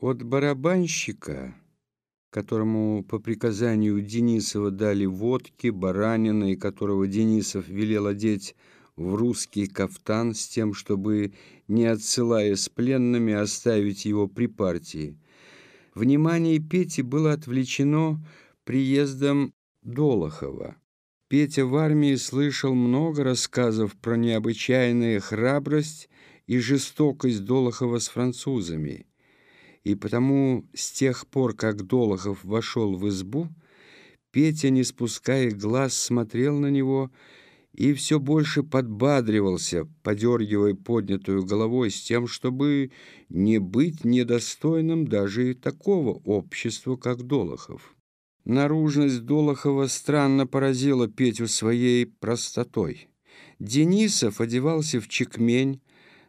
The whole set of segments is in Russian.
От барабанщика, которому по приказанию Денисова дали водки, баранина, и которого Денисов велел одеть в русский кафтан с тем, чтобы, не отсылая с пленными, оставить его при партии. Внимание Пети было отвлечено приездом Долохова. Петя в армии слышал много рассказов про необычайную храбрость и жестокость Долохова с французами и потому с тех пор, как Долохов вошел в избу, Петя, не спуская глаз, смотрел на него и все больше подбадривался, подергивая поднятую головой с тем, чтобы не быть недостойным даже и такого общества, как Долохов. Наружность Долохова странно поразила Петю своей простотой. Денисов одевался в чекмень,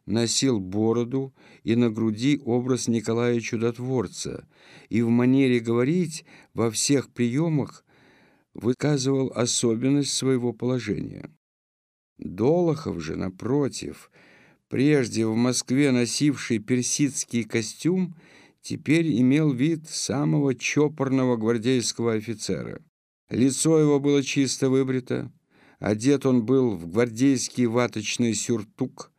носил бороду и на груди образ Николая Чудотворца, и в манере говорить во всех приемах выказывал особенность своего положения. Долохов же, напротив, прежде в Москве носивший персидский костюм, теперь имел вид самого чопорного гвардейского офицера. Лицо его было чисто выбрито, одет он был в гвардейский ваточный сюртук,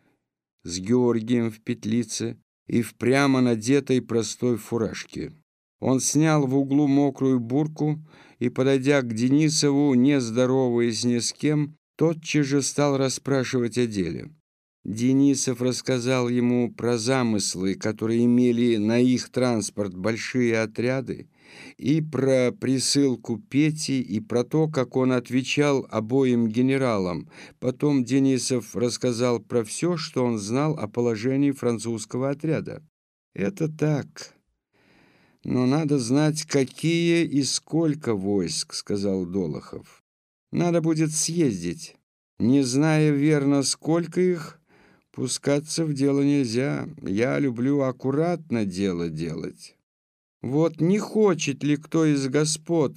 с Георгием в петлице и в прямо надетой простой фуражке. Он снял в углу мокрую бурку и, подойдя к Денисову, не здороваясь ни с кем, тотчас же стал расспрашивать о деле. Денисов рассказал ему про замыслы, которые имели на их транспорт большие отряды, и про присылку Пети, и про то, как он отвечал обоим генералам. Потом Денисов рассказал про все, что он знал о положении французского отряда. «Это так. Но надо знать, какие и сколько войск», — сказал Долохов. «Надо будет съездить. Не зная верно, сколько их, пускаться в дело нельзя. Я люблю аккуратно дело делать». Вот не хочет ли кто из господ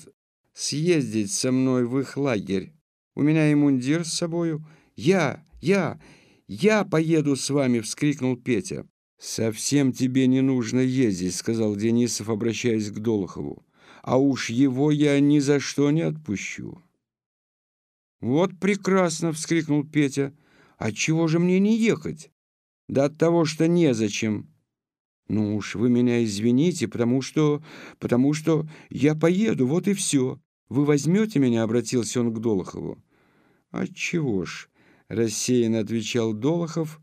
съездить со мной в их лагерь? У меня и мундир с собою. Я, я, я поеду с вами, вскрикнул Петя. Совсем тебе не нужно ездить, сказал Денисов, обращаясь к Долохову. А уж его я ни за что не отпущу. Вот прекрасно, вскрикнул Петя. А чего же мне не ехать? Да от того, что незачем. «Ну уж вы меня извините, потому что... потому что я поеду, вот и все. Вы возьмете меня?» — обратился он к Долохову. «Отчего ж?» — рассеянно отвечал Долохов,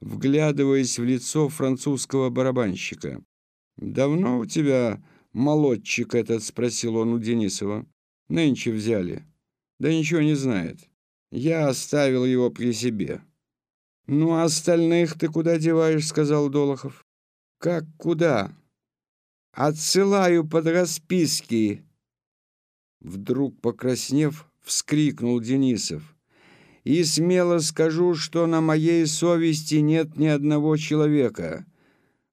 вглядываясь в лицо французского барабанщика. «Давно у тебя молодчик этот?» — спросил он у Денисова. «Нынче взяли». «Да ничего не знает. Я оставил его при себе». «Ну, а остальных ты куда деваешь?» — сказал Долохов. Как куда? Отсылаю под расписки. Вдруг покраснев, вскрикнул Денисов. И смело скажу, что на моей совести нет ни одного человека.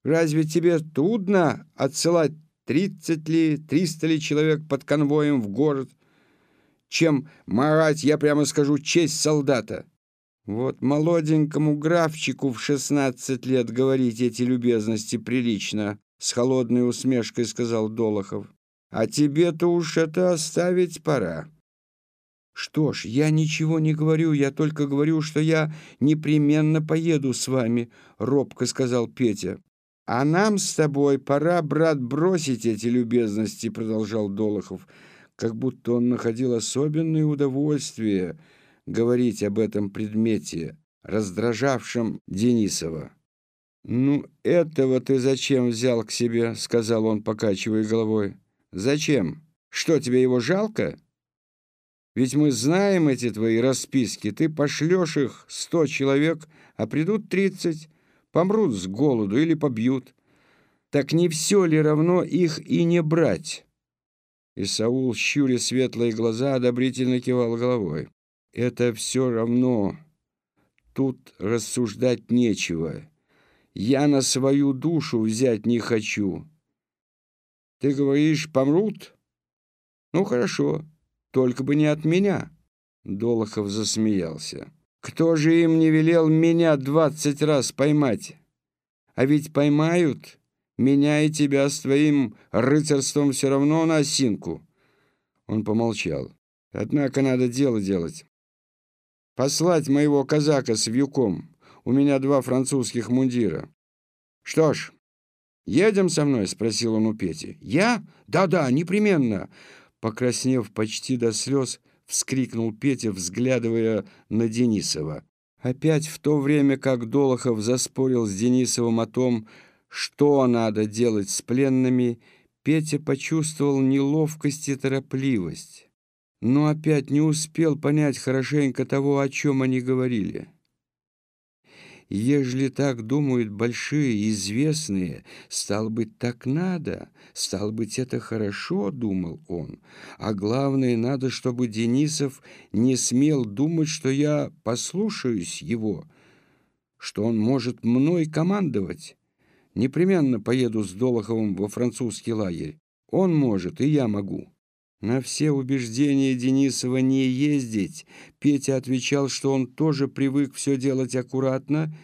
Разве тебе трудно отсылать тридцать ли, триста ли человек под конвоем в город, чем марать, я прямо скажу, честь солдата? Вот молоденькому графчику в шестнадцать лет говорить эти любезности прилично, с холодной усмешкой сказал Долохов. А тебе-то уж это оставить пора. Что ж, я ничего не говорю, я только говорю, что я непременно поеду с вами, робко сказал Петя. А нам с тобой пора, брат, бросить эти любезности, продолжал Долохов, как будто он находил особенное удовольствие — говорить об этом предмете, раздражавшем Денисова. «Ну, этого ты зачем взял к себе?» — сказал он, покачивая головой. «Зачем? Что, тебе его жалко? Ведь мы знаем эти твои расписки. Ты пошлешь их сто человек, а придут тридцать, помрут с голоду или побьют. Так не все ли равно их и не брать?» И Саул, щуря светлые глаза, одобрительно кивал головой. Это все равно. Тут рассуждать нечего. Я на свою душу взять не хочу. Ты говоришь, помрут? Ну, хорошо, только бы не от меня. Долохов засмеялся. Кто же им не велел меня двадцать раз поймать? А ведь поймают, Меня и тебя с твоим рыцарством все равно на осинку». Он помолчал. «Однако надо дело делать. Послать моего казака с вьюком. У меня два французских мундира. Что ж, едем со мной?» — спросил он у Пети. «Я? Да-да, непременно!» Покраснев почти до слез, вскрикнул Петя, взглядывая на Денисова. Опять в то время, как Долохов заспорил с Денисовым о том, что надо делать с пленными, Петя почувствовал неловкость и торопливость, но опять не успел понять хорошенько того, о чем они говорили. Ежели так думают большие, известные, стал быть, так надо, стал быть, это хорошо, думал он. А главное, надо, чтобы Денисов не смел думать, что я послушаюсь его, что он может мной командовать. Непременно поеду с Долоховым во французский лагерь. Он может, и я могу. На все убеждения Денисова не ездить Петя отвечал, что он тоже привык все делать аккуратно,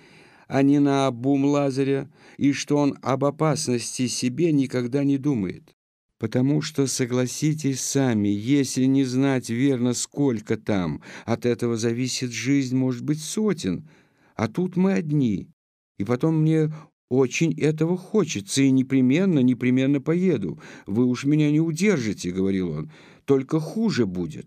а не на обум Лазаря, и что он об опасности себе никогда не думает. Потому что, согласитесь сами, если не знать верно, сколько там, от этого зависит жизнь, может быть, сотен, а тут мы одни. И потом мне очень этого хочется, и непременно, непременно поеду. Вы уж меня не удержите, — говорил он, — только хуже будет.